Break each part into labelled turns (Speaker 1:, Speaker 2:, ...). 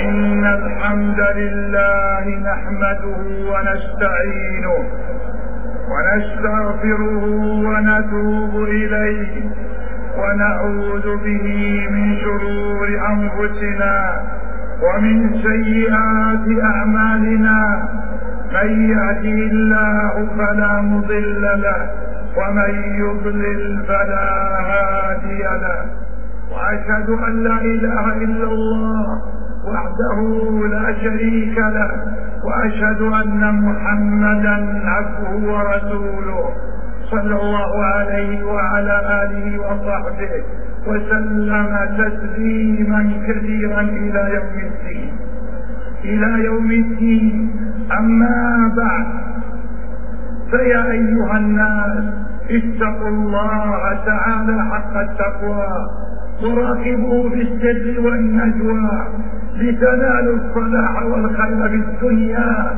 Speaker 1: إن الحمد لله نحمده ونستعينه ونستغفره ونتوب إليه ونعوذ به من شرور أنفسنا ومن سيئات أعمالنا. من يهده الله فلا مضل له ومن يضلل فلا هادي له. وأشهد أن لا إله إلا الله وحده لا شريك له وأشهد أن محمدا عبده ورسوله. صلى الله عليه وعلى آله وصحبه وسلم تسليما كثيرا إلى يوم الدين. إلى يوم الدين. أما بعد فيا أيها الناس اتقوا الله تعالى حق التقوى وراقبوه بالسر والنجوى. لتنالوا الصلاح والخير في الدنيا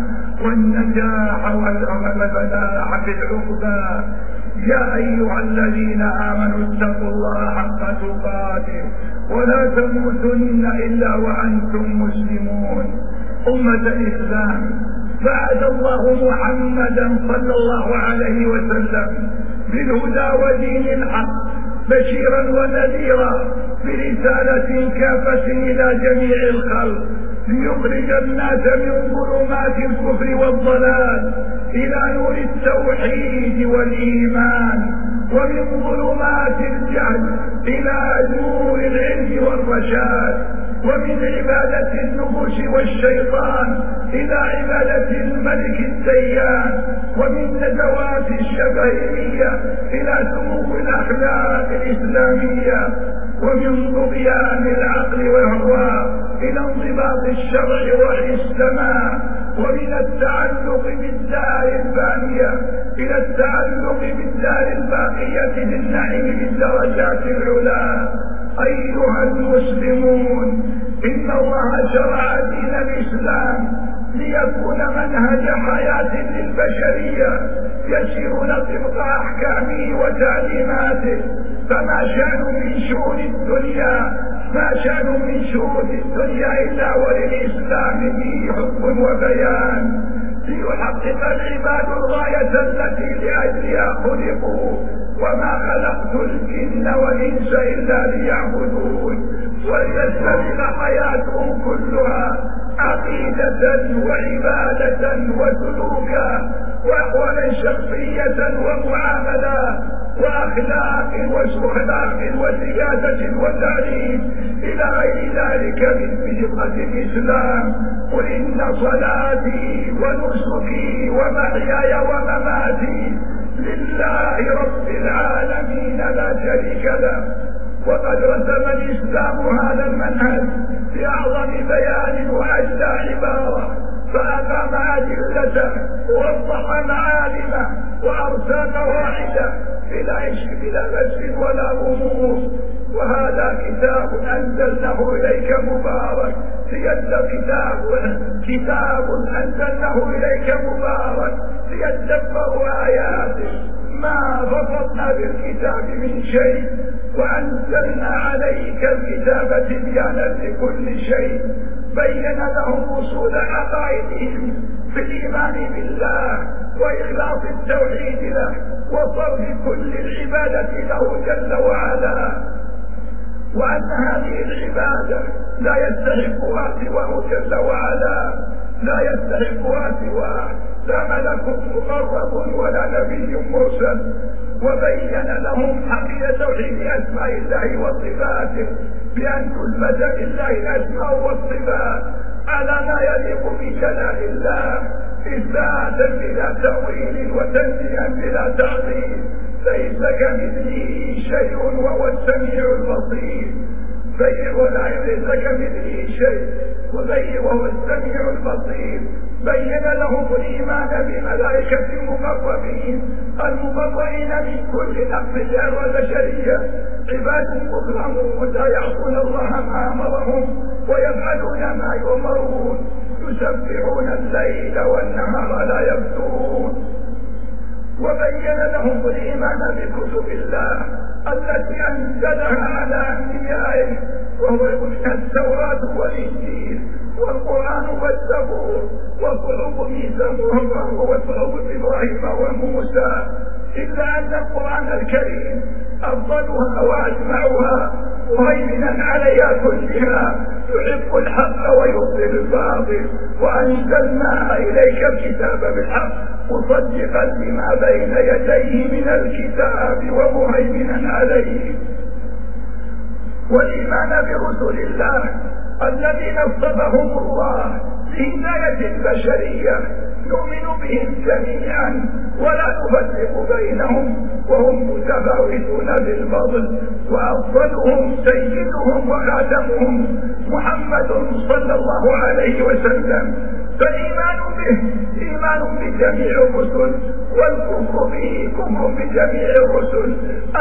Speaker 1: والنجاح والفلاح في العقبى. يا أيها الذين آمنوا اتقوا الله حق تقاته ولا تموتن إلا وأنتم مسلمون. أمة الإسلام بعد الله محمدا صلى الله عليه وسلم بالهدى ودين الحق. بشيرا ونذيرا برسالة كافة إلى جميع الخلق ليخرج الناس من ظلمات الكفر والضلال إلى نور التوحيد والإيمان ومن ظلمات الجهل إلى نور العلم والرشاد ومن عبادة النفوس والشيطان إلى عبادة الملك الديان ومن ندوات الشبهية إلى سمو الأخلاق الإسلامية ومن طغيان العقل والهوى إلى انضباط الشرع وحي السماء ومن التعلق بالدار الفانية إلى التعلق بالدار الباقية بالنعيم بالدرجات العلى. أيها المسلمون إن الله شرع دين الإسلام ليكون منهج حياة للبشرية يسيرون طبق أحكامه وتعليماته. فما شأن من شؤون الدنيا ما شأن من شؤون الدنيا إلا وللإسلام فيه حكم وبيان. ليحقق العباد الغاية التي لأجلها خلقوا. وما خلقت الجن والإنس إلا ليعبدون. ولتستمر حياتهم كلها عقيدة وعبادة وسلوكا وأحوالا شخصية ومعاملات وأخلاق وأخلاق وسياسة وتعليم. إلى غير ذلك من فرقة الإسلام. قل إن صلاتي ونسكي ومحياي ومماتي لله رب العالمين لا شريك له. وقد رسم الإسلام هذا المنهج بأعظم بيان وأجلى عبارة فأقام أدلته ووضح معالمه وأرسل قواعده بلا بلا بس ولا غموض. وهذا كتاب أنزلناه إليك مبارك ليد كتاب كتاب أنزلناه إليك مبارك ليدبروا آياته. ما فرطنا بالكتاب من شيء وأنزلنا عليك الكتاب تبيانا لكل شيء. بين لهم أصول عقائدهم في الايمان بالله وإخلاص التوحيد له وصرف كل العبادة له جل وعلا. وأن هذه العبادة لا يستحقها سواه جل وعلا. لا يستحقها سواه. لا ملك مقرب ولا نبي مرسل. وبين لهم حقيقة توحيد أسماء الله وصفاته بأن تثبت لله الأسماء والصفات. على ما يليق بجلال الله؟ إثباتا بلا تأويل وتنزيها بلا تعظيم ليس كمثله شيء وهو السميع البصير. ولا ليس كمثله شيء وهو السميع البصير. بين لهم الإيمان بملائكة المقربين المقربين من كل نقص والبشريه عباد مكرمون لا يعصون الله ما أمرهم ويفعلون ما يؤمرون. يسبحون الليل والنهار لا يفترون. وبين لهم الإيمان بكتب الله التي أنزلها على أنبيائه وهو من التوراة والإنجيل. والقرآن والزبور وصحف عيسى وصحف إبراهيم وموسى. إلا أن القرآن الكريم أفضلها وأجمعها مهيمنا عليها كلها. يحب الحق ويبطل الباطل. وأنزلنا إليك الكتاب بالحق مصدقا لما بين يديه من الكتاب ومهيمنا عليه. والإيمان برسل الله الذين اصطفهم الله لهداية البشرية نؤمن بهم جميعا ولا نفرق بينهم وهم متفاوتون بالفضل وأفضلهم سيدهم وخاتمهم محمد صلى الله عليه وسلم. فالايمان به ايمان بجميع الرسل والكفر به كفر بجميع الرسل.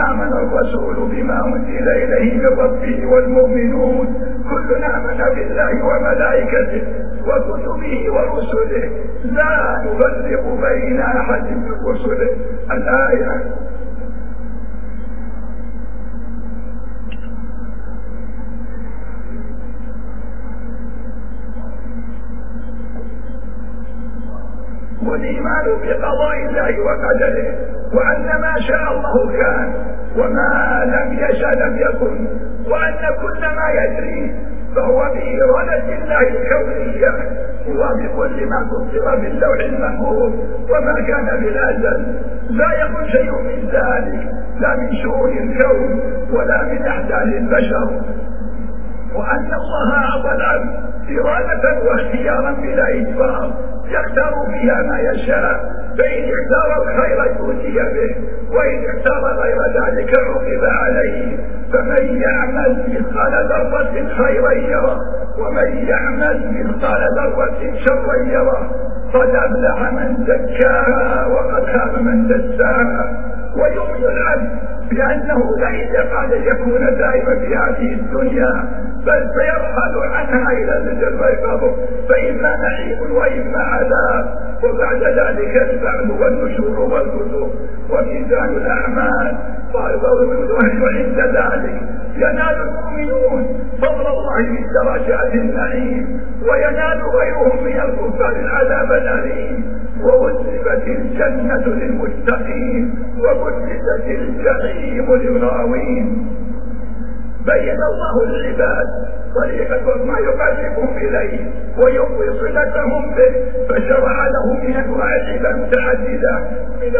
Speaker 1: آمن الرسول بما أنزل إليه من ربه والمؤمنون. كلنا آمن بالله وملائكته وكتبه ورسله. لا نفرق بين أحد من رسله. الآية والايمان بقضاء الله وقدره وأن ما شاء الله كان وما لم يشأ لم يكن وأن كل ما يجري فهو بإرادة الله الكونية وبكل ما قدر باللوح المحفوظ وما كان بالأزل لا يكن شيء من ذلك لا من شؤون الكون ولا من أحداث البشر. وأن الله أعطى العبد إرادة واختيارا بلا إجبار. يختار فيها ما يشاء. فإن اختار الخير يؤتي به وإن اختار غير ذلك عوقب عليه. فمن يعمل مثقال ذرة خيرا يره ومن يعمل مثقال ذرة شرا يره. قد أفلح من زكاها وقد خاب من دساها ويؤمن العبد بأنه ليس قد يكون دائما في هذه الدنيا بل سيرحل عنها إلى الجل ويقظه فإما نعيم وإما عذاب. وبعد ذلك البعث والنشور والكتب وميزان الأعمال. وعند ذلك ينال المؤمنون فضل الله من درجات النعيم وينال غيرهم من الكفار العذاب الأليم. ووجبت الجنة للمتقين وبرزت الجحيم للغاوين. بين الله للعباد طريقة ما يقربهم إليه ويقوي صلتهم به فشرع لهم من العباد متعددة من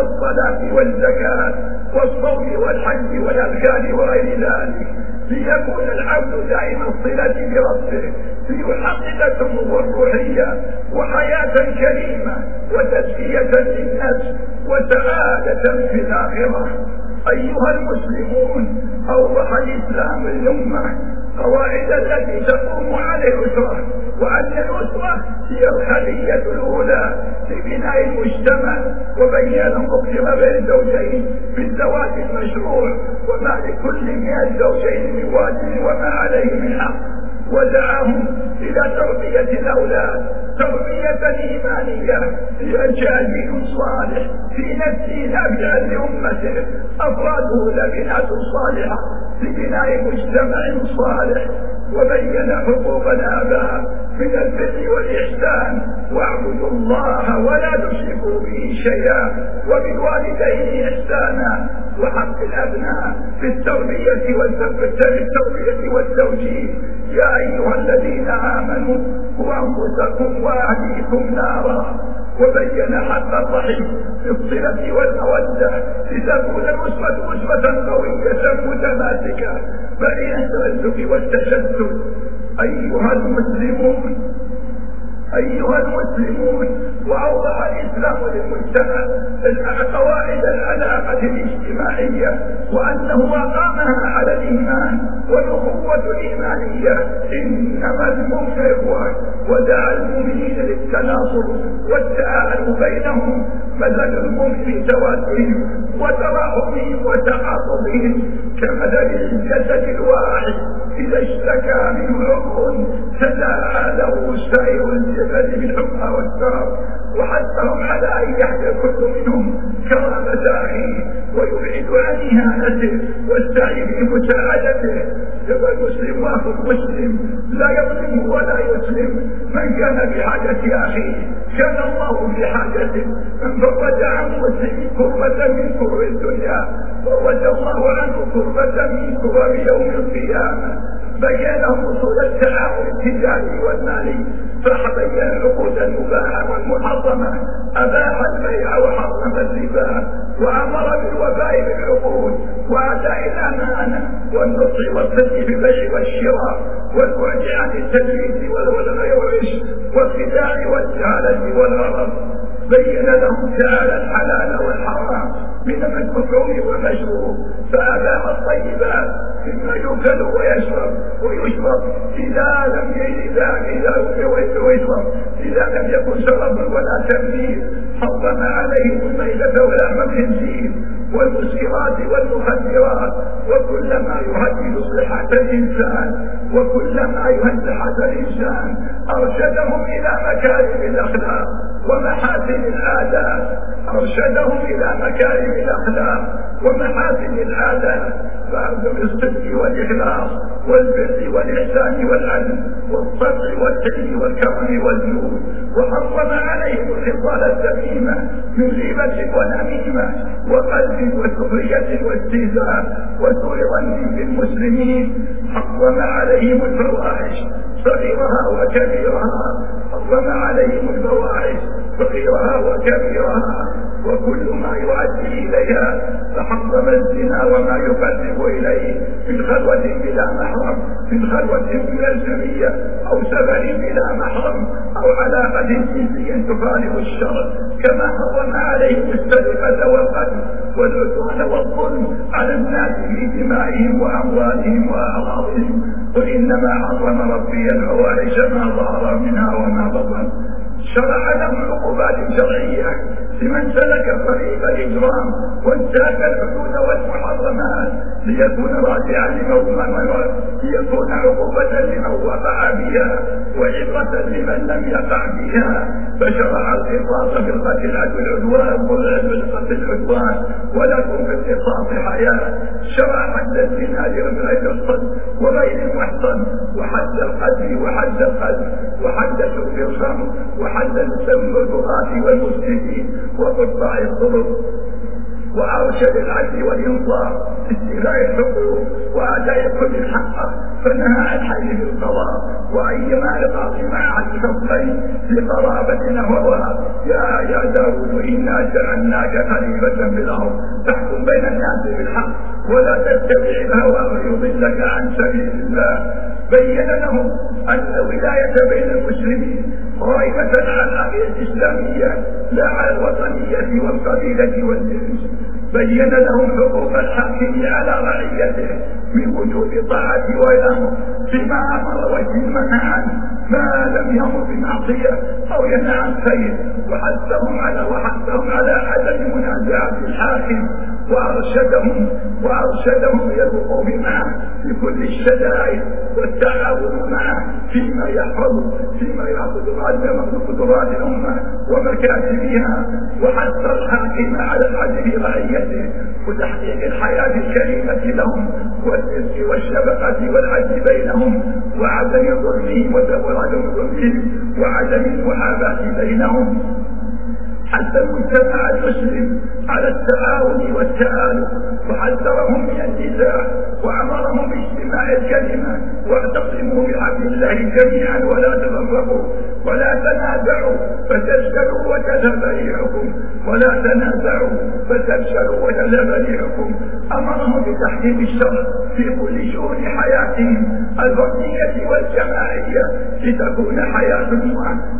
Speaker 1: الصلاة والزكاة والصوم والحج والأذكار وغير ذلك. ليكون العبد دائم الصلة بربه ليحقق النمو الروحية وحياة كريمة وتزكية للنفس وسعادة في الآخرة. أيها المسلمون أوضح الإسلام الأمة قواعد التي تقوم على الأسرة وأن الأسرة هي الخلية الأولى لبناء المجتمع وبين المقدمة بين الزوجين في الزواج المشروع وما لكل من الزوجين من واجب وما عليه من حق ودعاهم إلى تربية الأولاد تربية إيمانية لينشأ صالح في نفسه نافعا لأمته أفراده لبنات صالحة لبناء مجتمع صالح. وبين حقوق الآباء من البر والإحسان. واعبدوا الله ولا تشركوا به شيئا. وبالوالدين إحسانا. وحق الأبناء في التربية والتربية والتوجيه. يا أيها الذين آمنوا وأنفسكم وأهليكم نارا. وبين حق الرحم في الصلة والمودة لتكون الأسرة أسرة قوية متماسكة بين التمسك والتشدد أيها المسلمون أيها المسلمون وأوضح الإسلام للمجتمع قواعد العلاقة الاجتماعية وأنه أقامها على الإيمان. والأخوة الإيمانية إنما المؤمن إخوة ودعا المؤمنين للتناصر والتعاون بينهم مثل المؤمن في توادهم وتراحمهم وتعاطفهم كمثل الجسد الواحد. إذا اشتكى منه عضو له سائر الجسد بالحمى والسرر وحثهم على أن يحيا كل منهم كرامة أخيه ويبعد عن إهانته والسعي في مساعدته. يبقى المسلم واخو مسلم لا يظلمه ولا يسلم. من كان بحاجة أخيه؟ كان الله بحاجته. من فرج عن مسلم كربة من كرب الدنيا. فرج الله عنه كربة من كرب يوم القيامة. بين اصول التعاون التجاري والمالي فبين العقود المباحة والمحرمة أباح البيع وحرم الربا وأمر بالوفاء بالعقود واداء الامانه والنصح والصدق في البيع والشراء والبعد عن التدليس والغش والخداع والجهالة والغرض. بين لهم تعالى الحلال والحرام من المكروه والمشروع فأباح الطيبات مما يؤكل ويشرب ويشرب إذا لم إذا ويشرب إذا لم يكن شربا ولا تنبيه حرم عليهم الميتة ولحم الخنزير والمسكرات والمخدرات وكل ما يهدد صحة الإنسان وكل ما يهدد صحة الإنسان أرشدهم إلى مكارم الأخلاق ومحاسن العادات أرشدهم إلى مكارم الأخلاق ومحاسن العادات. فأخذ بالصدق والإخلاص والبر والإحسان والعدل والصبر والتقي والكرم والجود. وحرم عليهم الخصال السليمة من غيبة ونميمة وقلب وسخرية وسوء ظن بالمسلمين حرم عليهم الفواحش. صغيرها وكبيرها حرم عليهم الفواحش صغيرها وكبيرها. وكل ما يؤدي إليها فحرم الزنا وما يقدم إليه من خلوة بلا محرم من خلوة بلا الجمية أو سفر بلا محرم أو علاقة جنسية تخالف الشرع. كما حرم عليهم السرقة والقتل والعدوان والظلم على الناس في دمائهم وأموالهم وأعراضهم. قل إنما حرم ربي الفواحش ما ظهر منها وما بطن شرع لهم عقوبات شرعية لمن سلك طريق الإجرام وانتهك الحدود والمحرمات ليكون راجعا ليكون عقوبة لمن وقع بها وعبرة لمن لم يقع بها. فشرع القصاص في القتل العدوان والقتل العدوان ولكم في القصاص حياة. شرع حد الزنا لغير الصد وغير المحصن وحد القتل وحد القتل وحد شرب الخمر وحد السم والبغاة والمسلمين وقطاع الطرق وأرشد العدل والإنصاف استيلاء الحقوق وأداء كل حقه فنهى عن حي القضاء وأيما إقاط مع عدل فضلين لقرابة نهوها يا يا داود إنا جعلناك خليفة في الأرض. تحكم بين الناس بالحق ولا تتبع الهوى فيضلك عن سبيل الله. بين لهم أن الولاية بين المسلمين قائمة على العقيدة الإسلامية لا على الوطنية والقبيلة والجنس بين لهم حقوق الحاكم على رعيته من وجوب طاعته والامر فيما وفيما نهى عنه ما لم يأمر بمعصية أو ينهى عن خير وحثهم على وحثهم على عدم منازعة الحاكم. وارشدهم وأرشدهم إلى الوقوف معه في كل الشدائد والتعاون معه فيما يحفظ فيما يحفظ من قدرات الأمة ومكاسبها وحث الحاكم على العدل رعيته وتحقيق الحياة الكريمة لهم والرزق والشفقة والعدل بينهم وعدم ظلمهم وعدم ظلمهم وعدم المحاباة بينهم. حتى المجتمع المسلم على التعاون والتآلف وحذرهم من النزاع وأمرهم باجتماع الكلمة واعتصموا بحبل الله جميعا ولا تفرقوا ولا تنازعوا فتفشلوا وتذهب ريحكم ولا تنازعوا فتفشلوا وتذهب ريحكم أمرهم بتحكيم الشرع في كل شؤون حياتهم الفردية والجماعية لتكون حياتهم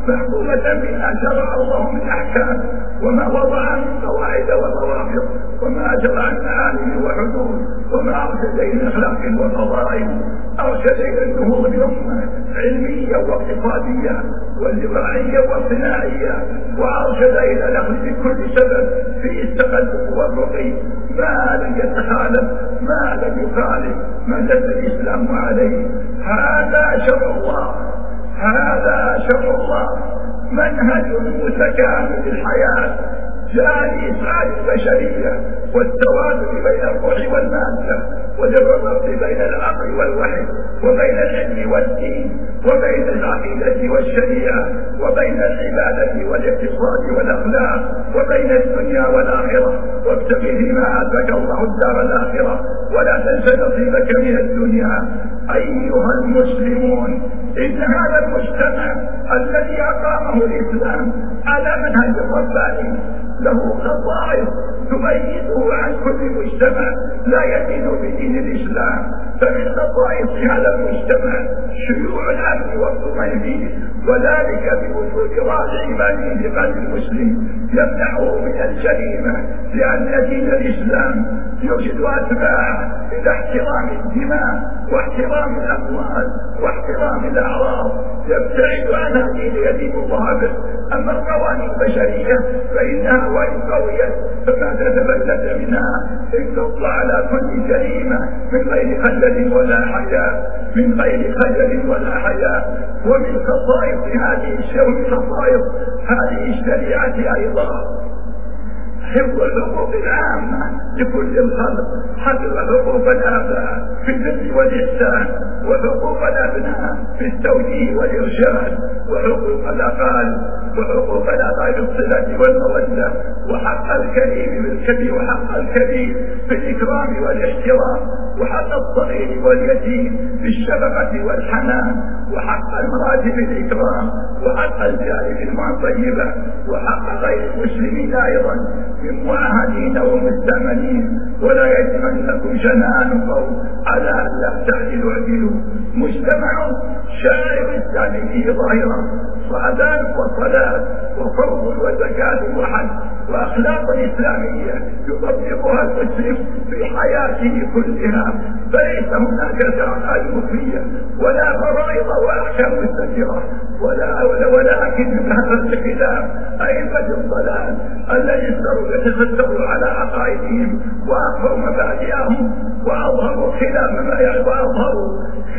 Speaker 1: محكومة بما شرع الله من أحكام وما وضع من قواعد وضوابط وما أجرى عن معالم وحدود وما أرشد إلى أخلاق وفضائل أرشد إلى النهوض بالأمة علمية واقتصادية والزراعية والصناعية وأرشد إلى الأخذ بكل سبب في التقدم والرقي. ما لم يتخالف ما لم يخالف ما دل الإسلام عليه. هذا شرع الله هذا شرع الله. منهج متكامل الحياة. جاري إسعاد البشرية والتوازن بين الروح والمادة والربط بين العقل والوحي وبين العلم والدين وبين العقيدة والشريعة وبين العبادة والاقتصاد والأخلاق وبين الدنيا والآخرة. وابتغ فيما آتاك الله الدار الآخرة. ولا تنس نصيبك من الدنيا. أيها المسلمون إن هذا المجتمع الذي أقامه الإسلام على منهج الرباني له خصائص تميزه عن كل مجتمع لا يدين بدين الإسلام. فمن خصائص هذا المجتمع شيوع الأمن والطمأنينة وذلك بوجود راجع إيماني لقلب المسلم يمنعه من الجريمة لأن دين الإسلام يوجد أتباعه إلى احترام الدماء واحترام الأموال واحترام الأعراض. يبتعد عن هذه يدين الله به أما القوانين البشرية فإنها وإن قويت فما تتبلد منها إن على كل جريمة من غير خجل ولا حياء من غير خجل ولا حياء ومن خصائص هذه خصائص هذه الشريعة أيضا. حفظ الحقوق العامة لكل الخلق حفظ حقوق الآباء في البر والإحسان وحقوق الأبناء في التوجيه والإرشاد وحقوق الأقارب وحقوق الآباء الصلة والمودة وحق الكريم بالكبير وحق الكبير في الإكرام والاحترام وحق الصغير واليتيم في الشفقة والحنان وحق المرأة بالإكرام وحق الجار بالمعطيبة طيبة وحق غير المسلمين أيضا. معاهدين ومستمنين ولا يجمنكم شنآن قوم على أن لا تعدلوا اعدلوا مجتمع شاعر الإسلام فيه ظاهرة. وأذان وصلاة وصوم وزكاة وحج. وأخلاق إسلامية يطبقها المسلم في حياته كلها. فليس هناك شرائع مخفية ولا فرائض وأحكام مستترة. ولا ولكن هذا الخلاف أئمة الضلال الذي يتفتروا على عقائدهم وأخفوا مبادئهم وأظهروا خلاف ما وأظهروا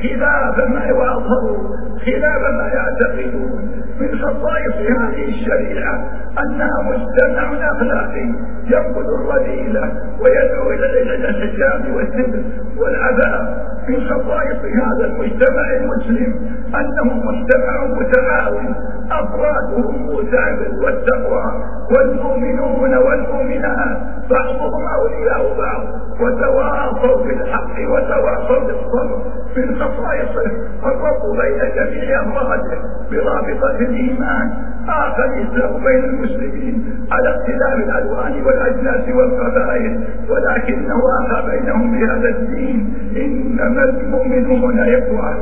Speaker 1: خلاف ما وأظهروا خلاف ما يعتقدون. من خصائص هذه الشريعة أنها مجتمع أخلاقي ينقل الرذيلة ويدعو إلى الحجاب والسبل والعذاب. من خصائص هذا المجتمع المسلم أنه مجتمع متعاون أفراده المتعب والتقوى والمؤمنون والمؤمنات بعضهم أولياء بعض. وتواصوا بالحق وتواصوا بالصبر. من خصائصه الربط بين جميع أمراضه برابطة الإيمان. آخى الإسلام بين المسلمين على اختلاف الألوان والأجناس والقبائل ولكنه آخى بينهم بهذا الدين. إنما المؤمنون إخوة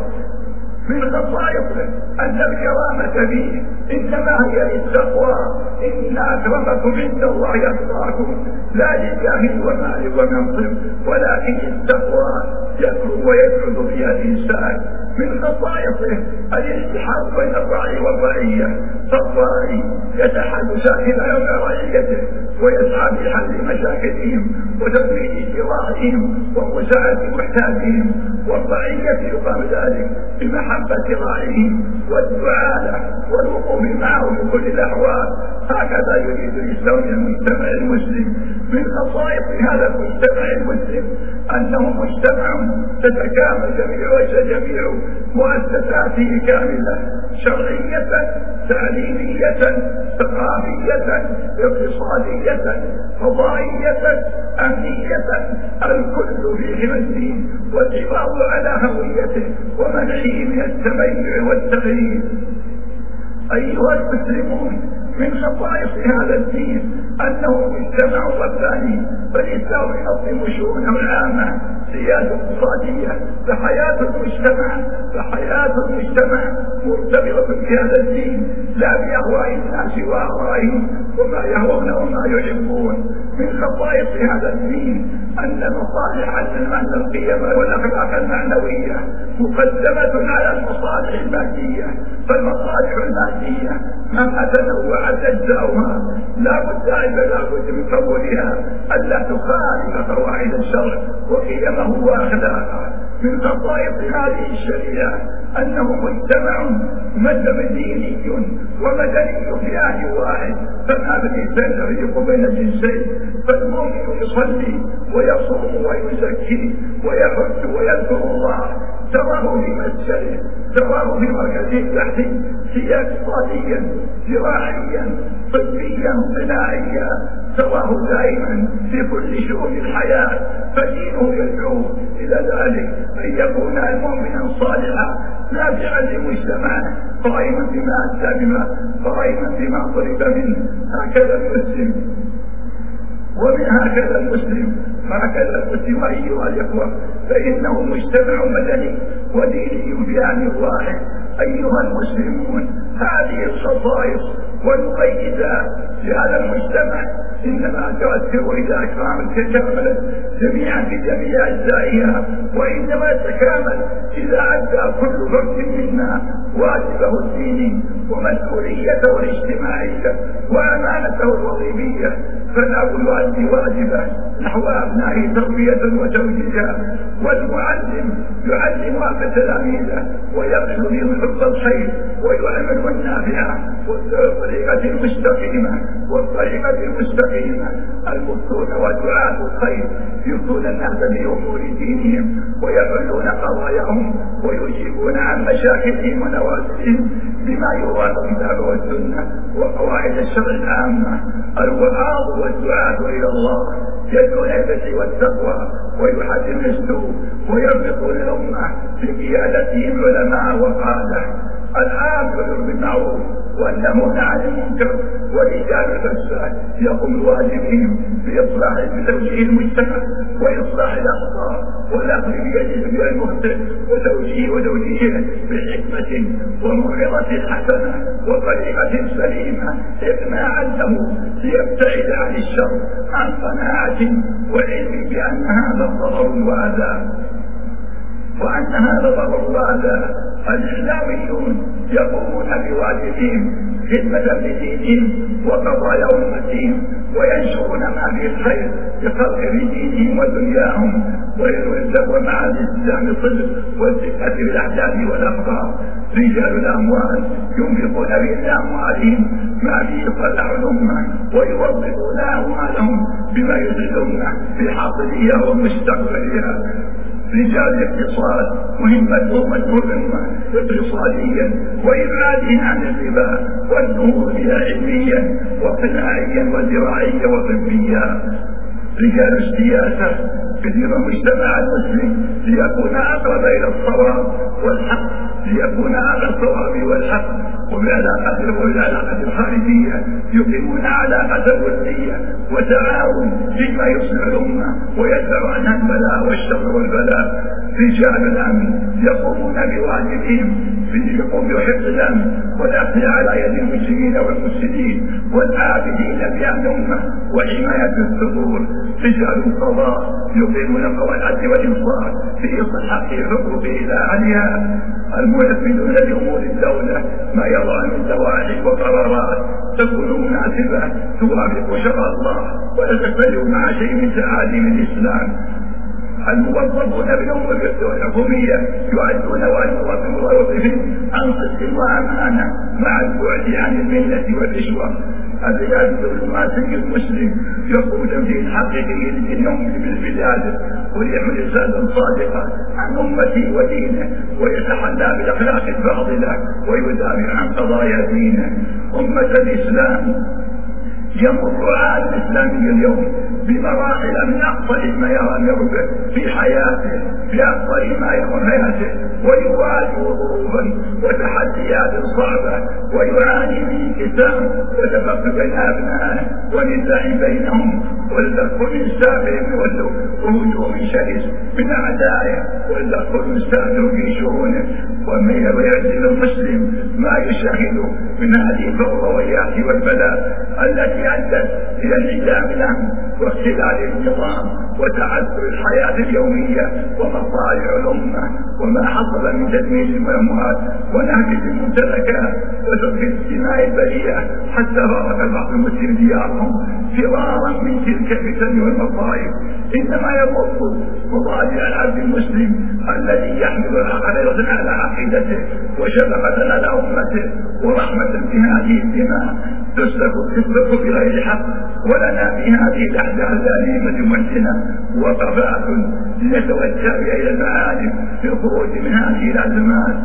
Speaker 1: من خصائصه أن الكرامة فيه. إنما هي للتقوى. إن أكرمكم عند الله أتقاكم. لا لجاه ومال ومنصب ولكن التقوى يكرم ويسعد فيها الإنسان من خصائصه الالتحام بين الراعي والرعية. فالراعي يتحل ساكن رعيته ويسعى بحل مشاكلهم وتفريج جراحهم ومساعدة محتاجهم والرعية يقام ذلك بمحبة راعيهم والدعاء له والوقوف معه في كل الأحوال. هكذا يريد الإسلام المجتمع المسلم من خصائص هذا المجتمع المسلم أنه مجتمع تتكامل جميع جميع مؤسساته كاملة شرعية تعليمية ثقافية اقتصادية فضائية أمنية الكل في الدين والحفاظ على هويته ومنعه من التميع والتغيير. أيها المسلمون من خصائص هذا الدين أنه مجتمع رباني فالإسلام ينظم شؤونه العامة سياسة اقتصادية فحياة المجتمع فحياة المجتمع مرتبطة بهذا الدين. لا بأهواء الناس وآرائهم وما يهوون وما يحبون. من خصائص هذا الدين أن مصالح أن القيم والأخلاق المعنوية مقدمة على المصالح المادية. فالمصالح المادية مهما تنوعت أجزاؤها لا بد لا بد من قبولها ألا تخالف قواعد الشرع وقيمه وأخلاقه من خصائص هذه الشريعة أنه مجتمع مذهب ديني ومدني في آن واحد. فما بالإنسان يفرق بين الجنسين فالمؤمن يصلي ويصوم ويزكي ويحج ويذكر الله. تراه في مسجده تراه في مركزه التحتي اقتصاديا زراعيا طبيا صناعيا تراه دائما في كل شؤون الحياة فدينه يدعوه إلى ذلك أن يكون مؤمنا صالحا نافعا لمجتمعه قائما بما أتى بما قائما بما طلب منه. هكذا المسلم. ومن هكذا المسلم هكذا المسلم أيها الإخوة فإنه مجتمع مدني وديني آن واحد. أيها المسلمون هذه الخصائص والمميزات في هذا المجتمع إنما تؤثر إذا كانت تكاملت جميعا في جميع أجزائها وإنما تكامل إذا أدى كل فرد منا واجبه الديني ومسؤوليته الاجتماعية وأمانته الوظيفية. فالأب يؤدي واجبه نحو أبنائه تربية وتوجيها والمعلم يعلم تلاميذه ويقصد بهم حب الخير ويعمل النافعة والطريقة المستقيمة. والطريقة المستقيمة. المفتون ودعاة الخير. يفتون الناس بأمور دينهم ويحلون قضاياهم ويجيبون عن مشاكلهم ونوازلهم بما يراد الكتاب والسنة وقواعد الشرع العامة. الوعاظ والدعاة إلى الله. يدعون البر والتقوى ويحرم السوء ويربطون الأمة. بقيادتهم علماء وقادة. الآمر بالمعروف. والنهون عن المنكر ورجال الفساد يقوم بواجبهم بإصلاح بتوجيه المجتمع وإصلاح الأخطاء والأخذ بيد المخطئ وتوجيه وتوجيهه بحكمة وموعظة حسنة وطريقة سليمة. إقناعا له ليبتعد عن الشر عن قناعة وعلم بأن هذا ضرر وأذى. وأن هذا وأذى الإسلاميون يقومون بواجبهم خدمة لدينهم وقضايا أمتهم وينشرون ما فيه الخير بخلق في دينهم ودنياهم ويرزقون مع الإسلام صدق والثقة بالأحداث والأخبار. رجال الأموال ينفقون في أموالهم ما فيه صلاح الأمة ويوظفون أموالهم بما في حاصلها ومستقبلها. رجال الاقتصاد مهمتهم الأمة اقتصاديا وإبعادهم عن الربا والنهوض بها علميا وصناعيا وزراعيا وطبيا. رجال السياسة كثير المجتمع المسلم ليكون أقرب إلى الصواب والحق. ليكون على الصواب والحق. وبعلاقة والعلاقة الخارجية يقيمون علاقة ودية وتعاون فيما يصلح الأمة ويدفع عنها البلاء والشر والبلاء. رجال الأمن يقومون بواجبهم يقوم بحفظ الأمن والأخذ على يد المسلمين والمسلمين والعابدين بأمن الأمة وحماية الثغور رجال القضاء يقيمون قوى العدل والإنصاف في إصلاح حقوق إلى أهلها المنفذون لأمور الدولة ما يرى من سواحل وقرارات. تكون مناسبة توافق شرع الله ولا تختلف مع شيء من تعاليم الإسلام. الموظفون بالأمور الحكومية يعدون والموظفين عن صدق وأمانة مع البعد عن الملة والرشوة. هذا الماسك المسلم. يقول توجيه حقيقي لليوم بالبلاد ويحمل رسالة صادقة عن أمته ودينه ويتحلى بالأخلاق الفاضلة ويدافع عن قضايا دينه. أمة الإسلام يمر عالم الإسلامي اليوم بمراحل من أقصى ما يرى به في حياته في أقصى ما يرى حياته. ويواجه ظروفا وتحديات صعبة ويعاني من انقسام وتفق بين أبنائه ونزاع بينهم. والكل سابق وهجوم شرس من أعدائه. والكل سابق في شؤونه. ومن يعزل المسلم ما يشاهده من هذه الفوضى والبلاء التي أدت إلى انعدام الأمن واختلال النظام وتعثر الحياة اليومية ومصارع الأمة وما حصل من تدمير الأموال ونهب الممتلكات وسفك الدماء البريئة حتى فارق البعض المسلم ديارهم فرارا من تلك الفتن والمصائب إنما يضر مضاجع العبد المسلم الذي يحمل العقل على عقيدته وشفقة على أمته ورحمة بهذه الدماء. تسلك تسلك بغير حق ولنا في هذه الأحداث الأليمة محسنة وقفاء لنتوجه إلى المعالم في الخروج من هذه الأزمات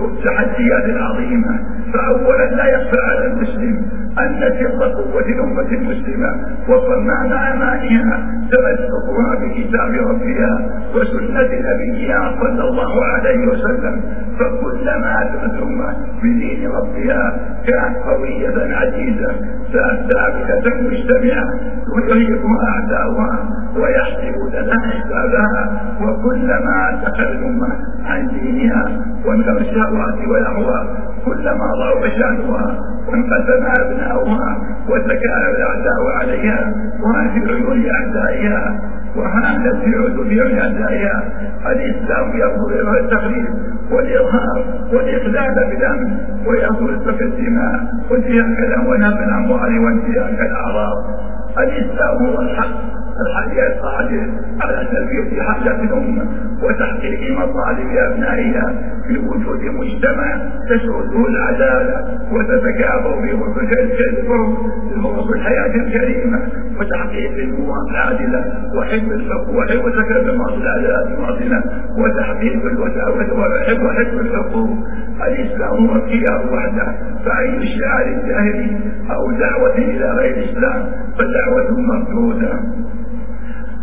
Speaker 1: والتحديات العظيمة. فأولا لا يخفى على المسلم أن سر قوة الأمة المسلمة وصمام أمانها تمسكها بكتاب ربها وسنة نبيها صلى الله عليه وسلم. فكلما الأمة بدين ربها كانت قوية عزيزة. ثابتة مجتمعة ويهيئها أعداؤها ويحسب لنا حسابها. وكلما دخل الأمة عن دينها ومن الشهوات والأهواء كلما ضعف شأنها وانقسم أبناؤها وتكالب الأعداء عليها وهذه عيون أعدائها وهذا في عيون أعدائها. الإسلام يأمر التخريب والإرهاب والإخلال بالأمن ويأمر سفك الدماء وانتهاك الأموال وانتهاك الأعراض. الإسلام هو الحق. الحديث الصادق على تلبية حاجات الأمة وتحقيق مطالب أبنائها في وجود مجتمع تسعده العدالة وتتكافؤ في في الحياة الكريمة وتحقيق النظام العادلة وحفظ الحقوق العدالة المعضلة وتحقيق وحفظ وحفظ الحقوق. الإسلام هو الخيار وحده فأي شعار جاهلي أو دعوة إلى غير الإسلام فدعوة مردودة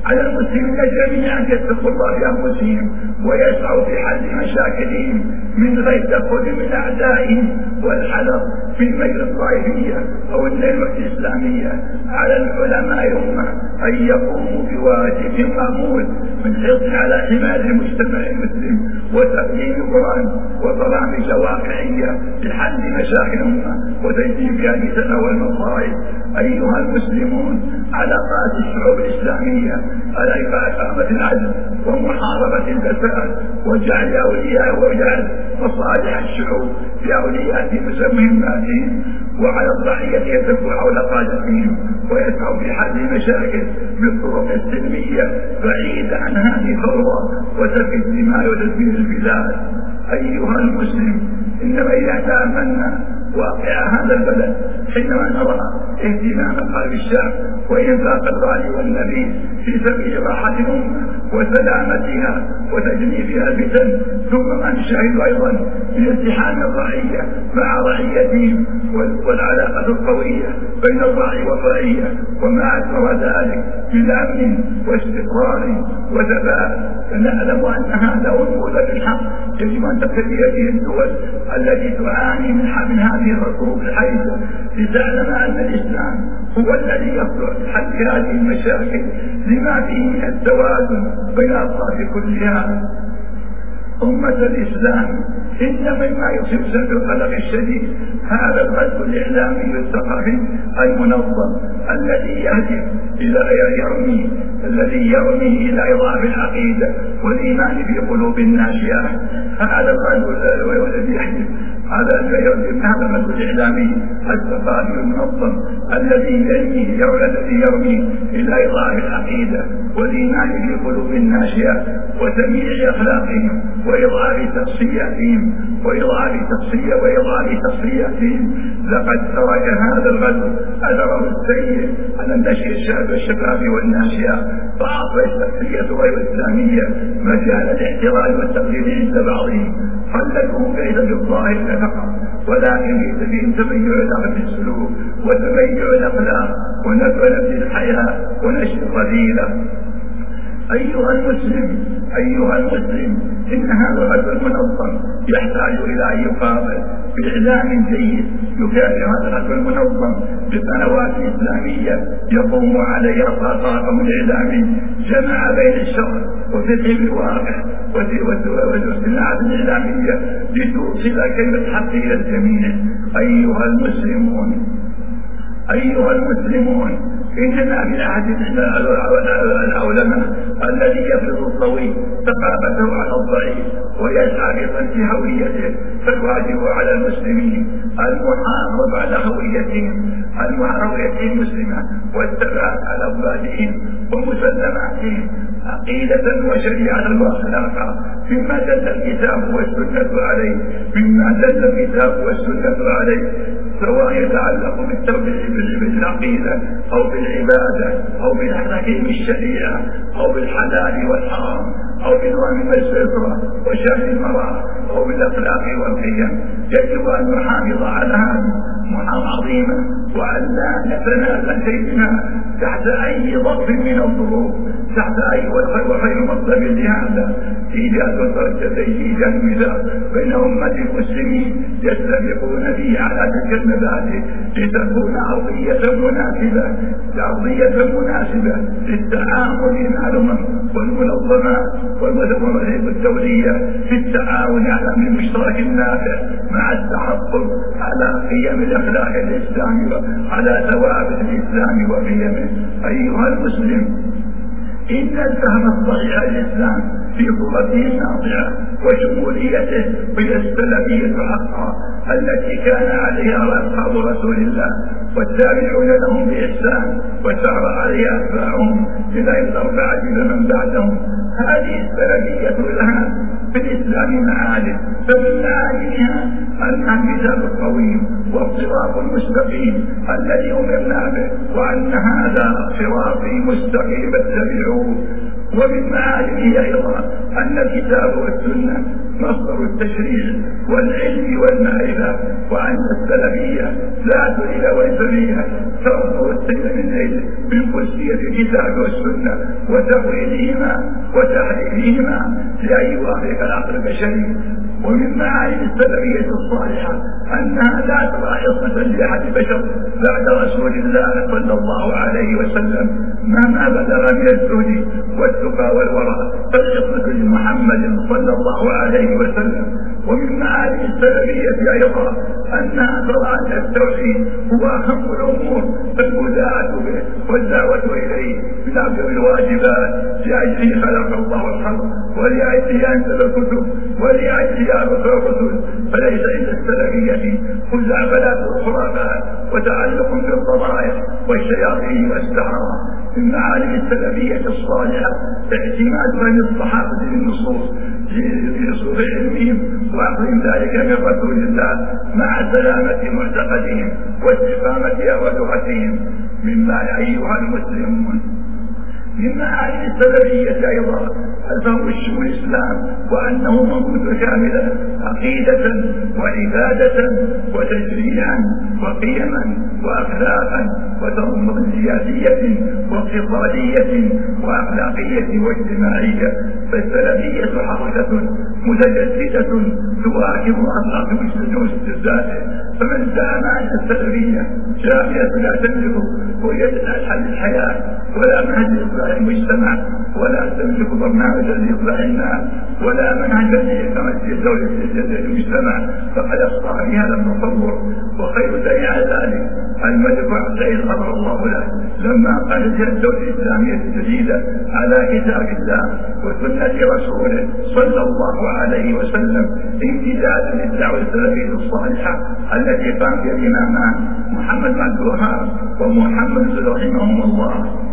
Speaker 1: على المسلمين جميعا يتقوا الله في ويسعوا في حل مشاكلهم من غير تدخل من اعدائهم والحذر من غير الطائفيه أو النعمه الإسلامية. على العلماء الامه أن يقوموا بواجب مأمول من حرص على حماية المجتمع المسلم وتقديم القرآن وبرامج واقعيه لحل مشاكل الأمة وتجنيب كارثة والمصائب. أيها المسلمون على راس الشعوب الإسلامية على إقامة العدل ومحاربة الفساد وجعل أولياء وجعل مصالح الشعوب لأولياء مسمهماتهم وعلى الرعية يدفع حول قادتهم ويسعوا في حل المشاكل بالطرق السلمية بعيدة عن هذه الثروة وسفك الدماء وتدمير البلاد. أيها المسلم إنما إذا تأملنا واقع هذا البلد حينما نرى اهتمام قلب الشعب وإنفاق الغالي والنبي في سبيل راحة الأمة وسلامتها وتجنيبها الفتن ثم ما نشاهد أيضا في ازدحام الرعية مع رعيتهم والعلاقة القوية بين الراعي والرعية وما أكثر ذلك من أمن واستقرار وثبات. فنعلم أن هذا هو الحق يجب أن تقتدي به الدول التي تعاني من هذه الحقوق الحيثة لتعلم أن الإسلام هو الذي يصلح لحل هذه المشاكل لما فيه من التوازن بين الأطراف كلها أمة الإسلام إن مما يصيب القلق الشديد. هذا الغزو الإعلامي الثقافي المنظم الذي يهدف إلى يرمي الذي يرمي إلى إضعاف العقيدة والإيمان في قلوب الناشئة. هذا الغزو الذي يحدث هذا هذا الغزو الإعلامي الثقافي المنظم الذي يرمي الذي يرمي إلى إضعاف العقيدة والإيمان في قلوب الناشئة وتمييع أخلاقهم وإضعاف شخصياتهم وإضعاف شخصية وإضعاف شخصياتهم. لقد ترك هذا الغزو أثره السيء على نشء الشباب الشباب والناشئة. فأعطى الشخصية غير الإسلامية مجال الاحترام والتقليد عند بعضهم. خلتهم ليس بالظاهر فقط ولكن ليس فيهم تبين في السلوك وتبين الأخلاق ونفذ الحياة ونشر الرذيلة أيها المسلم أيها المسلم إن هذا الغزو المنظم يحتاج إلى أن يقابل بإعلام جيد. يكافئ هذا المنظم بقنوات إسلامية يقوم عليها طاقم إعلامي جمع بين الشر وفقه الواقع والصناعة الإعلامية لتوصل كلمة حق إلى الجميع. أيها المسلمون أيها المسلمون إننا في أحد العلماء الذي يفرض الطويل ثقافته على الضعيف ويسعى بقلب هويته فالواجب على المسلمين المحافظة على هويتهم. هويتهم المسلمة والثبات على مبادئهم ومسلماتهم عقيدة وشريعة واخلاقا مما دل الكتاب والسنة عليه. مما دل الكتاب والسنة عليه. سواء يتعلق بالتوحيد بالعقيدة أو بالعبادة أو بالحكيم الشريعة أو بالحلال والحرام أو بنظام السيطرة وشأن المرأة أو بالأخلاق والقيم. يجب أن نحافظ على هذه عظيمة. وأن لا نتنازل شيئا تحت أي ظرف من الظروف تحت أي وخير مطلب لهذا. إيجاد درجتين مثال بين أمة المسلمين يتفقون فيه على تلك المبادئ لتكون أرضية مناسبة أرضية مناسبة للتعامل مع الأمم والمنظمات والمذاهب الدولية في التعاون على أمر مشترك مع التحفظ على قيم الأخلاق الإسلامية على ثوابت الإسلام وقيمه. أيها المسلم إن الفهم الصحيح للإسلام في صورته الناطعة وشموليته هي السلفية حقا التي كان عليها أصحاب رسول الله. والتابعون لهم بإحسان وسار عليها أتباعهم إلى الأربعة من بعدهم. هذه السلفية لها في الإسلام معالم فمن معالمها المثال القويم والصراط المستقيم الذي أمرنا به وأن هذا صراطي مستقيم اتبعوه ومن معالمه أيضا أن الكتاب والسنة مصدر التشريع والعلم والمعرفة وأن السلفية لا تريد ويسرية ترفض السير من العلم من قدسية الكتاب والسنة وتفويضهما وتحريفهما لأن يوافق العقل البشري. ومن معاني السلفية الصالحة أنها لا ترى عصمة لأحد البشر بعد رسول الله صلى الله عليه وسلم مهما بلغ من الزهد والتقى والورع فالعصمة لمحمد صلى الله عليه وسلم. ومن معاني السلفية أيضا أن التوحيد هو أهم الأمور فالبداءة به والدعوة إليه من أكبر الواجبات لأجله خلق الله الخلق ولأجله أنزل الكتب ولأجله أرسل الرسل. فليس عند السلفية خزعبلات الخرافات وتعلق بالضمائر والشياطين والسحرة. من معالم السلفية الصالحة اعتماد بني الصحابة للنصوص في علمهم واخذ ذلك من رسول الله مع سلامة معتقدهم واستقامتها ولغتهم مما أيها المسلمون. من معاني السلفية أيضا الفهم الشمول الإسلام وأنه منظومة كاملة عقيدة وعبادة وتشريعا وقيما وأخلاقا وتضمن سياسية واقتصادية وأخلاقية واجتماعية فالسلفية حركة متجسدة تواكب أخلاق الاستزاده فمن زعم أن السلفية شافية لا تملك رؤية حل الحياة ولا منهج المجتمع ولا تملك برنامجا لإصلاح الناس ولا منهجا المجتمع. فقد أخطأ في هذا التصور. وخير دليل على ذلك عبد العزيز غفر الله له. لما قالت الدولة الإسلامية الجديدة على كتاب الله وسنة رسوله صلى الله عليه وسلم امتدادا للدعوة السلفية الصالحة التي قام بها الإمامان محمد عبد الوهاب ومحمد رحمهم الله.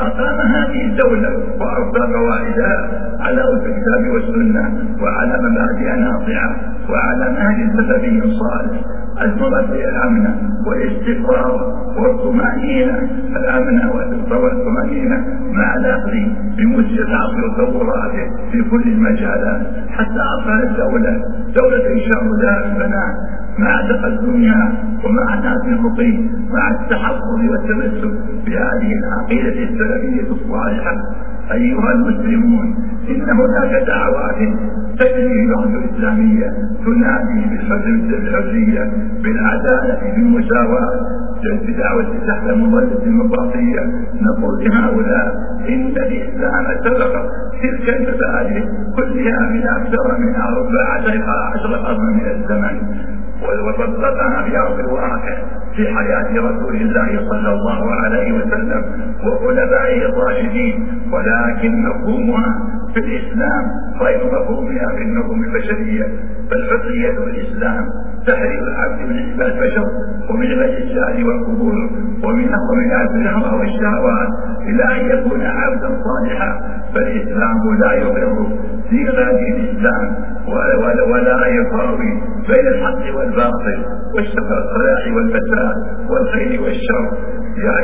Speaker 1: أقام هذه الدولة وأرسى قواعدها على الكتاب والسنة وعلى مبادئ ناصعة وعلى نهج سلفي صالح المربي الأمن والاستقرار والطمأنينة. الأمن والاستقرار والطمأنينة مع الأخذ بمسجد العصر وتطوراته في كل المجالات. حتى أصبحت الدولة دولة شاملة البنات مع تقدمها ومع ناس المقيم مع التحفظ والتمسك بهذه العقيدة السلفية الصالحة. أيها المسلمون إن هناك دعوات تجري العهد الإسلامية تنادي بالحرية بالعدالة بالمساواة. بدعوة تحت مظلة الديمقراطية نقول لهؤلاء إن الإسلام سبق تلك المبادئ كلها من أكثر من أربعة عشر قرن من الزمن. وطبقها في أرض الواقع في حياة رسول الله صلى الله عليه وسلم وخلفائه الراشدين. ولكن مفهومها في الإسلام غير مفهومها في النظم البشرية. فالحرية في الإسلام تحرير العبد من عباد البشر ومن الاشياء والقبور ومن ومن الهوى والشهوات إلى أن يكون عبدا صالحا. فالإسلام لا يقر في غير الإسلام ولا, ولا يفاوي بين الحق والباطل والصلاح والفساد والخير والشر.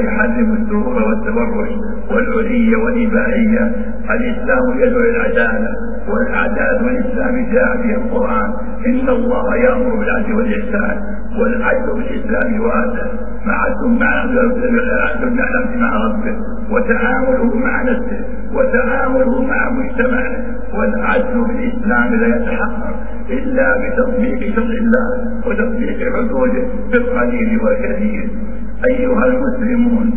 Speaker 1: يحرم السرور والتبرج والعلية والإباحية الإسلام يدعو العدالة والعدالة والإسلام جاء في القرآن إن الله يأمر بالعدل والإحسان والعدل بالإسلام واسع مع مع مع مع ربه وتعامله مع نفسه وتعامله مع مجتمعه والعدل بالإسلام لا يتحقق إلا بتطبيق شرع الله وتطبيق حدوده في القليل والكثير. أيها المسلمون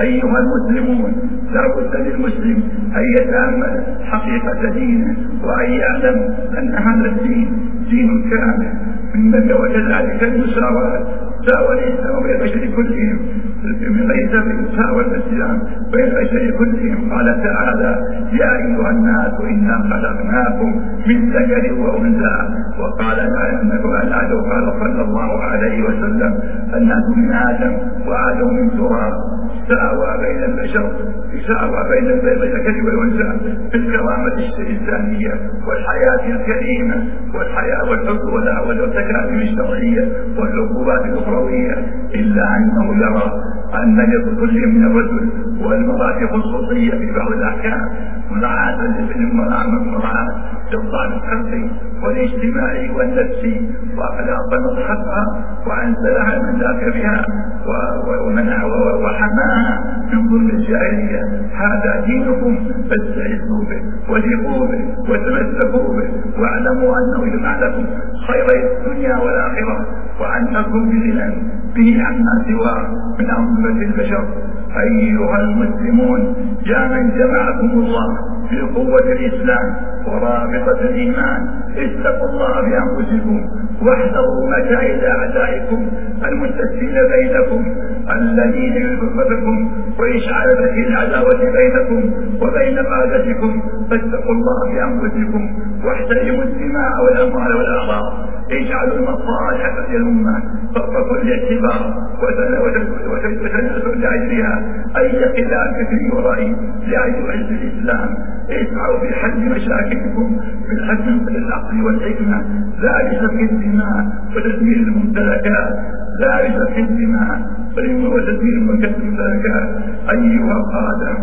Speaker 1: أيها المسلمون لا بد للمسلم أن يتأمل حقيقة دينه وأن يعلم أن هذا الدين دين كامل. إنك وكذلك المساواة. ساوى الإسلام بين البشر كلهم. ليس ساوى الإسلام بين البشر كلهم. قال تعالى يا أيها الناس إنا خلقناكم من ذكر وأنثى. وقال لا أنه قال صلى الله عليه وسلم الناس من آدم وآدم من تراب. ساوى بين البشر. ساوى بين الذكر والأنثى في الكرامة الإنسانية والحياة الكريمة والحياة والتكاليف الشرعية والعقوبات الأخروية إلا أنه يرى أن لكل من الرجل والمرأة خصوصية في بعض الأحكام مراعاة للمرأة مراعاة للضعف الخلقي والاجتماعي والنفسي وأخلاق مضحكها وأنزلها من ذاك بها ومنع الجاهلية هذا دينكم فاستعذوا به وثقوا به وتمسكوا به واعلموا أنه يجمع لكم خير الدنيا والآخرة وأنكم بغنى به عما سواه من أمة البشر. أيها المسلمون يا من جمعكم الله في قوة الإسلام ورابطة الإيمان اتقوا الله بأنفسكم واحذروا مكائد أعدائكم المستسلمين بينكم الذين يذبحون وإشعال به العداوة بينكم وبين قادتكم فاتقوا الله بأنفسكم واحترموا الدماء والأموال والأعراض اجعلوا المصالح في الأمة فوق كل اعتبار لأجلها أي خلاف في ورائي لأجل عز الإسلام اسعوا في حل مشاكلكم بالحكم بالعقل والحكمة. لا بسفك الدماء وتدمير الممتلكات. لا بسفك الدماء وتدمير الممتلكات. أيها القادة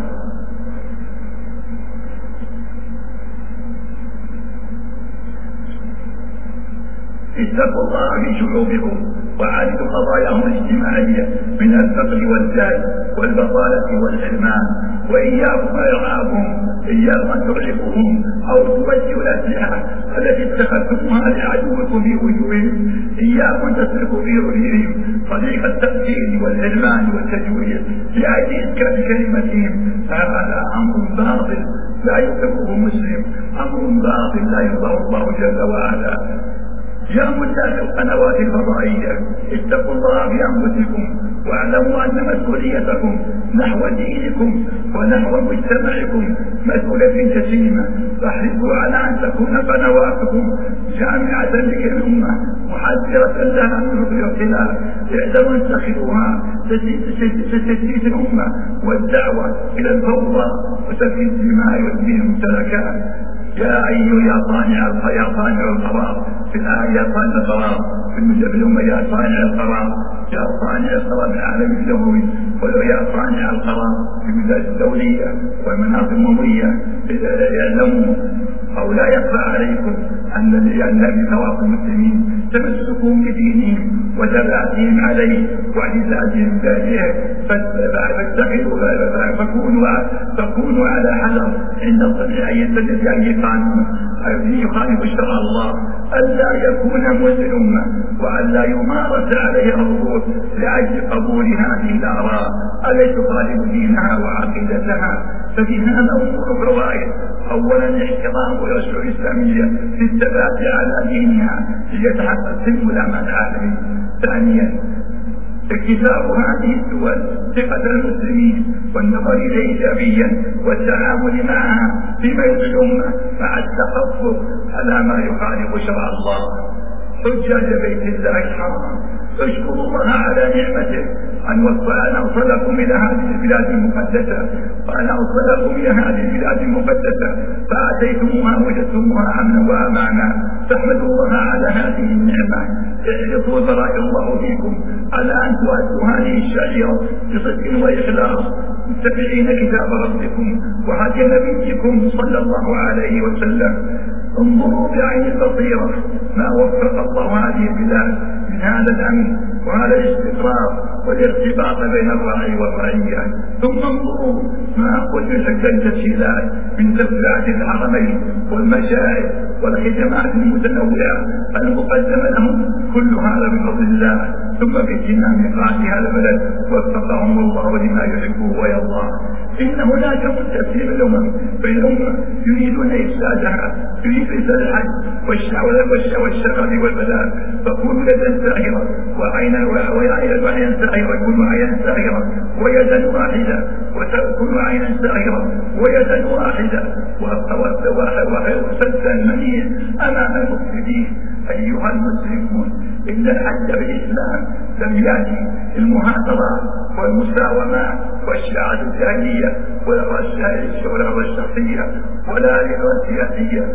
Speaker 1: اتقوا الله في شعوبكم وعالجوا قضاياهم الاجتماعية من الفقر والجهل والبطالة والحرمان. وإياكم إرعابهم إياكم أن ترعبوهم أو تبدلوا الأسلحة التي اتخذتموها لعدوكم في وجوههم. إياكم أن تسلكوا في وجوههم طريق التقتيل والحرمان والتجويع. لأجل إسكان كلمتهم هذا أمر باطل لا يحبه مسلم. أمر باطل لا يرضاه الله جل وعلا. يا ملاك القنوات الفضائية اتقوا الله بأنفسكم واعلموا أن مسؤوليتكم نحو دينكم ونحو مجتمعكم مسؤولية جسيمة. فاحرصوا على أن تكون قنواتكم جامعة لكل الأمة محذرة لها من الاختلاف اعلموا اتخذوها تسديد الأمة والدعوة إلى الفوضى وتفكير الدماء وتبين الممتلكات يا أيها يا صانع يا صانع القرار في الآية يا صانع القرار في المجد يا صانع القرار يا صانع القرار العالم الدولي ويا صانع القرار في المجال الدولية والمناطق الأموية يعلموا أو لا يخفى عليكم أن لأن بثواب المسلمين تمسكهم بدينهم وثباتهم عليه ذاته فاتخذوا فكونوا فكونوا على حذر عند الطبيعية التي أي قانون يخالف شرع الله. ألا يكون مظلوما وألا يمارس عليه الروح لأجل قبول هذه الآراء التي تخالف دينها وعقيدتها. ففيها أمور فوائد أولا احترام الأسر الإسلامية في الثبات على دينها. ليتحقق سلم الأمان العالمي ثانيا اكتساب هذه الدول ثقة المسلمين والنظر إليه إيجابيا والتعامل معها يرضي الأمة مع التخفف على ما يخالف شرع الله. حجاج بيت الله الحرام اشكروا الله على نعمته. أن أن أوصلكم إلى هذه البلاد المقدسة. وأن أوصلكم إلى هذه البلاد المقدسة. فأتيتموها وجدتموها أمنا وأمانا. فاحمدوا الله على هذه النعمة. احرصوا بارك الله فيكم. على أن تؤدوا هذه الشعيرة بصدق وإخلاص. متبعين كتاب ربكم وهدي نبيكم صلى الله عليه وسلم. انظروا بعين البصيرة ما وفق الله هذه البلاد من هذا الأمن وهذا الاستقرار والارتباط بين الراعي والرعية ثم انظروا ما قدس التسهيلات من تفريعات الحرمين والمشاعر والخدمات المتنوعة المقدمة لهم كل هذا بفضل الله. ثم باهتمام ميقات هذا البلد وفقهم الله لما يحبه ويرضاه. إن هناك متأثير الأمم بين الأمة يريدون إفسادها إفساد الحج والشغب والبلاء فكونوا يدا ساهرة وعينا وعينا ساهرة كل عينا ساهرة ويدا واحدة وكل عينا ساهرة ويدا واحدة وسدا منيع أمام المفسدين أيها المسلمون إن الحج بالإسلام. لم يأتي المهاترات والمساومات والشعة الجاهلية ولا الشعور الشخصية ولا السياسية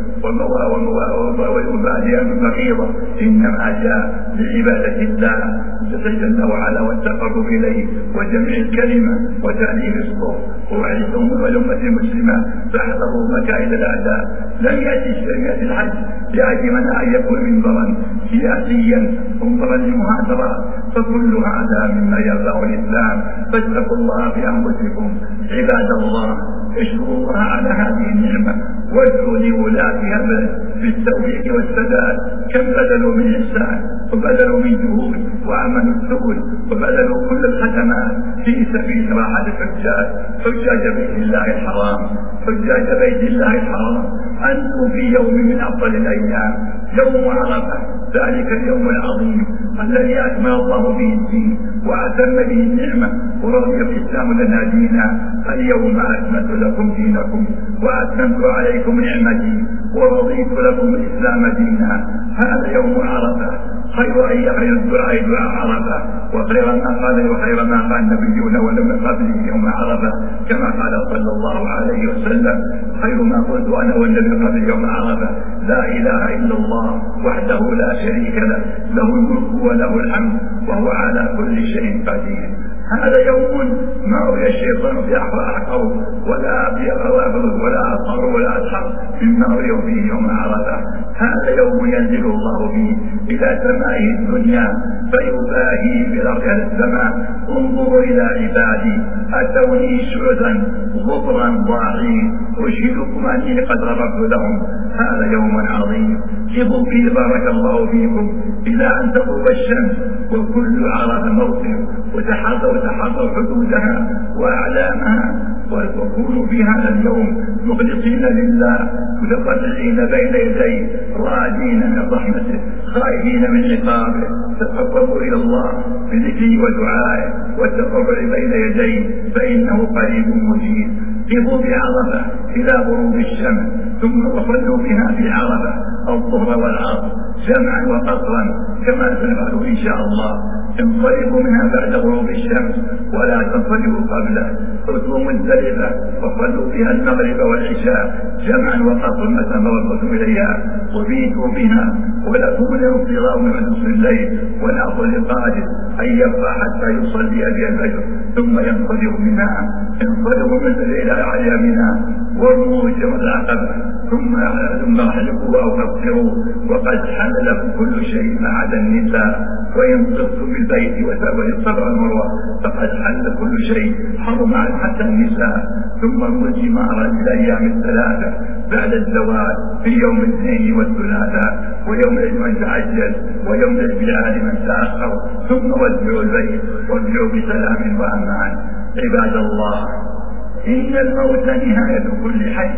Speaker 1: والمبادئ المغيضة إنما جاء لعبادة الله جل وعلا والتقرب إليه وجمع الكلمة وتأليف الصوت ووعدهم والأمة المسلمة فاحذروا مكائد الأعداء. لم يأتي الحج. لأجل من أن يكون منبرا سياسيا منبرا للمهاجرات فكل هذا مما يرضى الإسلام. فاتقوا الله في أنفسكم. عباد الله اشكروا الله على هذه النعمة. وادعوا لولاتها بالتوفيق والسداد. كم بذلوا من إحسان وبذلوا من جهود وعملوا السبل وبذلوا كل الخدمات. في سبيل راحة الحجاج حجاج بيت الله الحرام. حجاج بيت الله الحرام. أنتم في يوم من أفضل الأيام. يوم عرفة. ذلك اليوم العظيم. الذي أكمل الله به الدين وأتم به النعمة ورضي الإسلام لنا دينا. اليوم أكملت لكم دينكم وأتممت عليكم نعمتي ورضيت لكم الإسلام دينا. هذا يوم عرفة. خير أي خير الدعاء دعاء عرفة. وخير ما قال وخير ما قال النبيون ولم قبله يوم عرفة. كما قال صلى الله عليه وسلم خير ما قلت أنا والنبي قبل يوم عرفة. لا إله إلا الله وحده لا شريك له له الملك وله الحمد وهو على كل شيء قدير. هذا يوم ما روي الشيطان في أحقر ولا في أغلب ولا أصغر ولا أسحر مما روي فيه يوم عرفة. هذا يوم ينزل الله فيه إلى سمائه الدنيا فيباهي بأرض السماء. انظروا إلى عبادي أتوني شعثا غبرا ضاعين أشهدكم أني قد غفرت لهم. هذا يوم عظيم. قفوا فيه بارك الله فيكم. إلى أن تغرب الشمس وكل عرف موسم وتحروا تحروا حدودها وأعلامها. وكونوا في هذا اليوم مخلصين لله متقطعين بين يديه راجين من رحمته خائفين من عقابه تقربوا إلى الله بذكره ودعائه والتقرب بين يديه فإنه قريب مجيب. قفوا بعرفه إلى غروب الشمس ثم وصلوا بها في عرفه الظهر والعصر جمعا وقصرا كما سنفعل إن شاء الله. انصرفوا منها بعد غروب الشمس ولا تنصرفوا قبله. اتوا مزدلفة وصلوا فيها المغرب والعشاء جمعا وقصرا متى مرضتم إليها. وبيتوا بها ولكم الانصراف من نصف الليل والاصل القادر أن يبقى حتى يصلي بها الفجر ثم ينصرف منها. انصرفوا من إلى على وارموا جمع العقبة. ثم ثم احلقوا أو قصروا وقد حل لكم كل شيء ما عدا النساء وإن طفتم بالبيت وسوى الصفا والمروه فقد حل كل شيء حرم حتى النساء. ثم الجمار الأيام الثلاثة بعد الزواج في يوم الاثنين والثلاثاء ويوم من تعجل ويوم البلاد من تأخر. ثم وزعوا البيت وارجعوا بسلام وأمان. عباد الله إن الموت نهاية كل حي.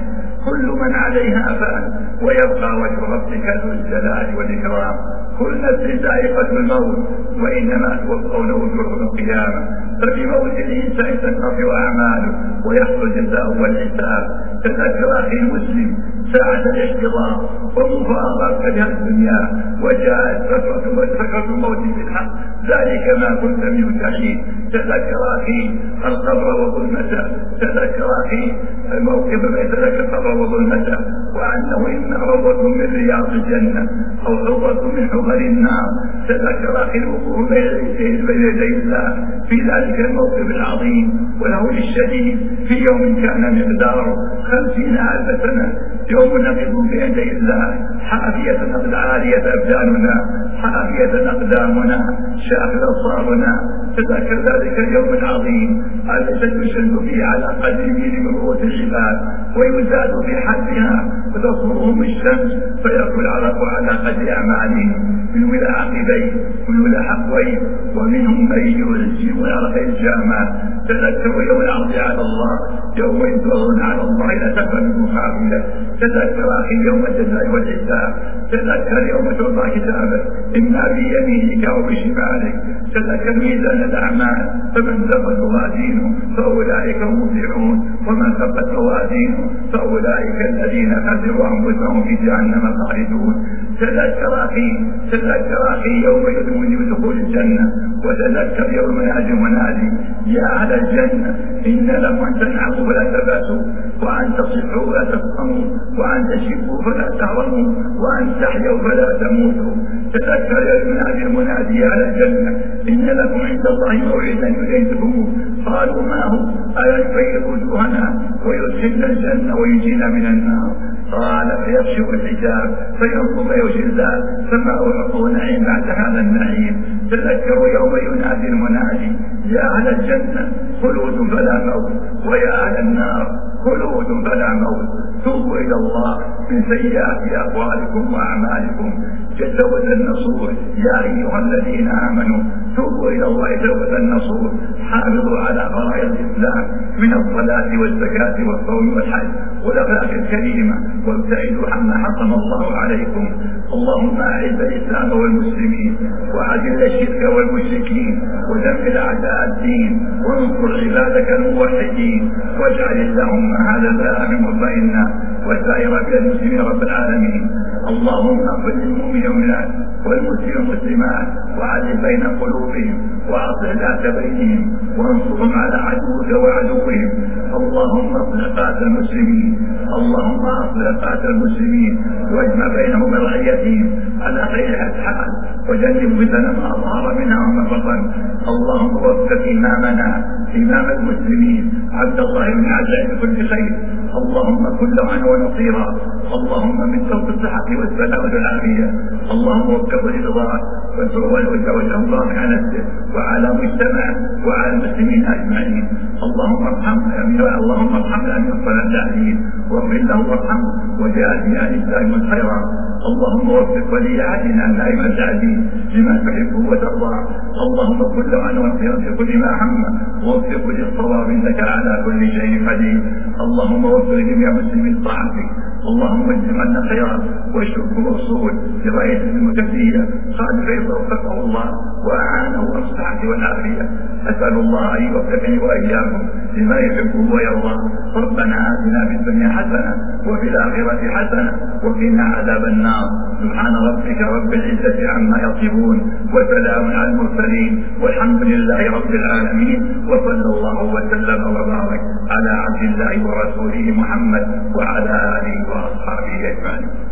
Speaker 1: كل من عليها فان ويبقى وجه ربك ذو الجلال والإكرام. كل نفس ذائقة الموت وإنما توفون أجورهم القيامة. فبموت الإنسان تنقطع أعماله ويحصل جزاء والحساب. تذكر أخي المسلم ساعة الاحتضار ومفارقة وجه الدنيا وجاءت فترة وسكرة الموت بالحق ذلك ما كنت منه تحيد تذكر أخي القبر وظلمته. تذكر أخي الموقف تذكر القبر وظلمته. وأنه إما روضة من رياض الجنة أو روضة من حفر النار. تذكر أخي الوقوف بين يدي الله في ذلك الموقف العظيم. والهول الشديد في يوم كان مقداره خمسين ألف سنة. يوم نقف بيدي الله حافية عالية أبداننا حافية أقدامنا شاخر أبصارنا. تذكر ذلك اليوم العظيم الذي تشد فيه على من رؤوس العباد ويزاد في حدها وتصورهم الشمس فيأكل العرق على قدر أعمالهم. من ولا عقبين من ولا حقوين ومنهم من يلزم العرق الجامع. تذكروا يوم العرض على الله يوم يدعون على الله لا تفهم مخافية تذكر أخي يوم الجزاء والحساب تذكر يوم تعطى كتابك إما بيمينك أو بشمالك تذكر ميزان الأعمال. فمن ثبت موازينه فأولئك هم المفلحون. ومن ثبت موازينه فأولئك الذين خسروا أنفسهم في جهنم خالدون. تذكر أخي تذكر أخي يوم يدعوني بدخول الجنة وتذكر يوم ينادي منادي يا أهل الجنة إن لكم تنعموا فلا تبأسوا وأن تصحوا فلا تفهموا وأن تشبوا فلا تهرموا وأن تحيوا فلا تموتوا. تذكر يوم ينادي المنادي يا أهل الجنة إن لكم عند الله موعدا يريدكم قالوا ما هو ألا يبيض وجوهنا ويدخلنا الجنة ويجينا من النار؟ قال فيكشف الحجاب فينظر يوجد فما أعطوا نعيم بعد هذا النعيم. تذكروا يوم ينادي المنادي يا أهل الجنة خلود فلا موت. ويا أهل النار خلود فلا موت. توبوا إلى الله من سيئات أقوالكم وأعمالكم. توبة النصوح يا أيها الذين آمنوا توبوا إلى الله توبة النصوح حافظوا على فرائض الإسلام من الصلاة والزكاة والصوم والحج والأخلاق الكريمة. وابتعدوا عما حرم الله عليكم. اللهم أعز الإسلام والمسلمين وأذل الشرك والمشركين ودمر أعداء الدين. وانصر عبادك الموحدين. واجعل اللهم هذا البلاء مطمئنا. وسائر المسلمين رب العالمين. اللهم اغفر للمؤمنين والمسلمين والمسلمات وعدل بين قلوبهم وأصلح ذات بينهم وانصرهم على عدوك وعدوهم. اللهم اصلح قاتل المسلمين. اللهم اصلح قاتل المسلمين. واجمع بينهم برعيتهم على خير حال وجنب فتن ما ظهر منها وما بطن. اللهم وفق إمامنا. إمام المسلمين. عبد الله بن عبد بكل خير. اللهم كن عنه ونصيرا. اللهم من فوق الصحة والسلامة والعافية. اللهم وفقه لرضاك. وانصر وجه الله على نفسه وعلى مجتمع وعلى المسلمين أجمعين. اللهم ارحم اللهم ارحم الأمير الصلاه العزيز واغفر له وارحمه. وجعل في أهل الاسلام الخيرات اللهم وفق ولي عهدنا النائب العزيز لما تحب وترضى. اللهم كن له عنه في كل ما هم ووفق للصواب إنك على كل شيء قدير. اللهم وفق جميع مسلمين طاعتك اللهم اجزم عنا خيرا والشكر موصول برئيس المكفية خالد فيصل وفقه الله وأعانه والصحة والعافية. أسأل الله أن يوفقني وإياكم لما يحبه ويرضى ربنا آتنا في الدنيا حسنة وفي الآخرة حسنة وقنا عذاب النار. سبحان ربك رب العزة عما يصفون وسلام على المرسلين والحمد لله رب العالمين. وصلى الله وسلم وبارك على عبد الله ورسوله محمد وعلى one copy hit run.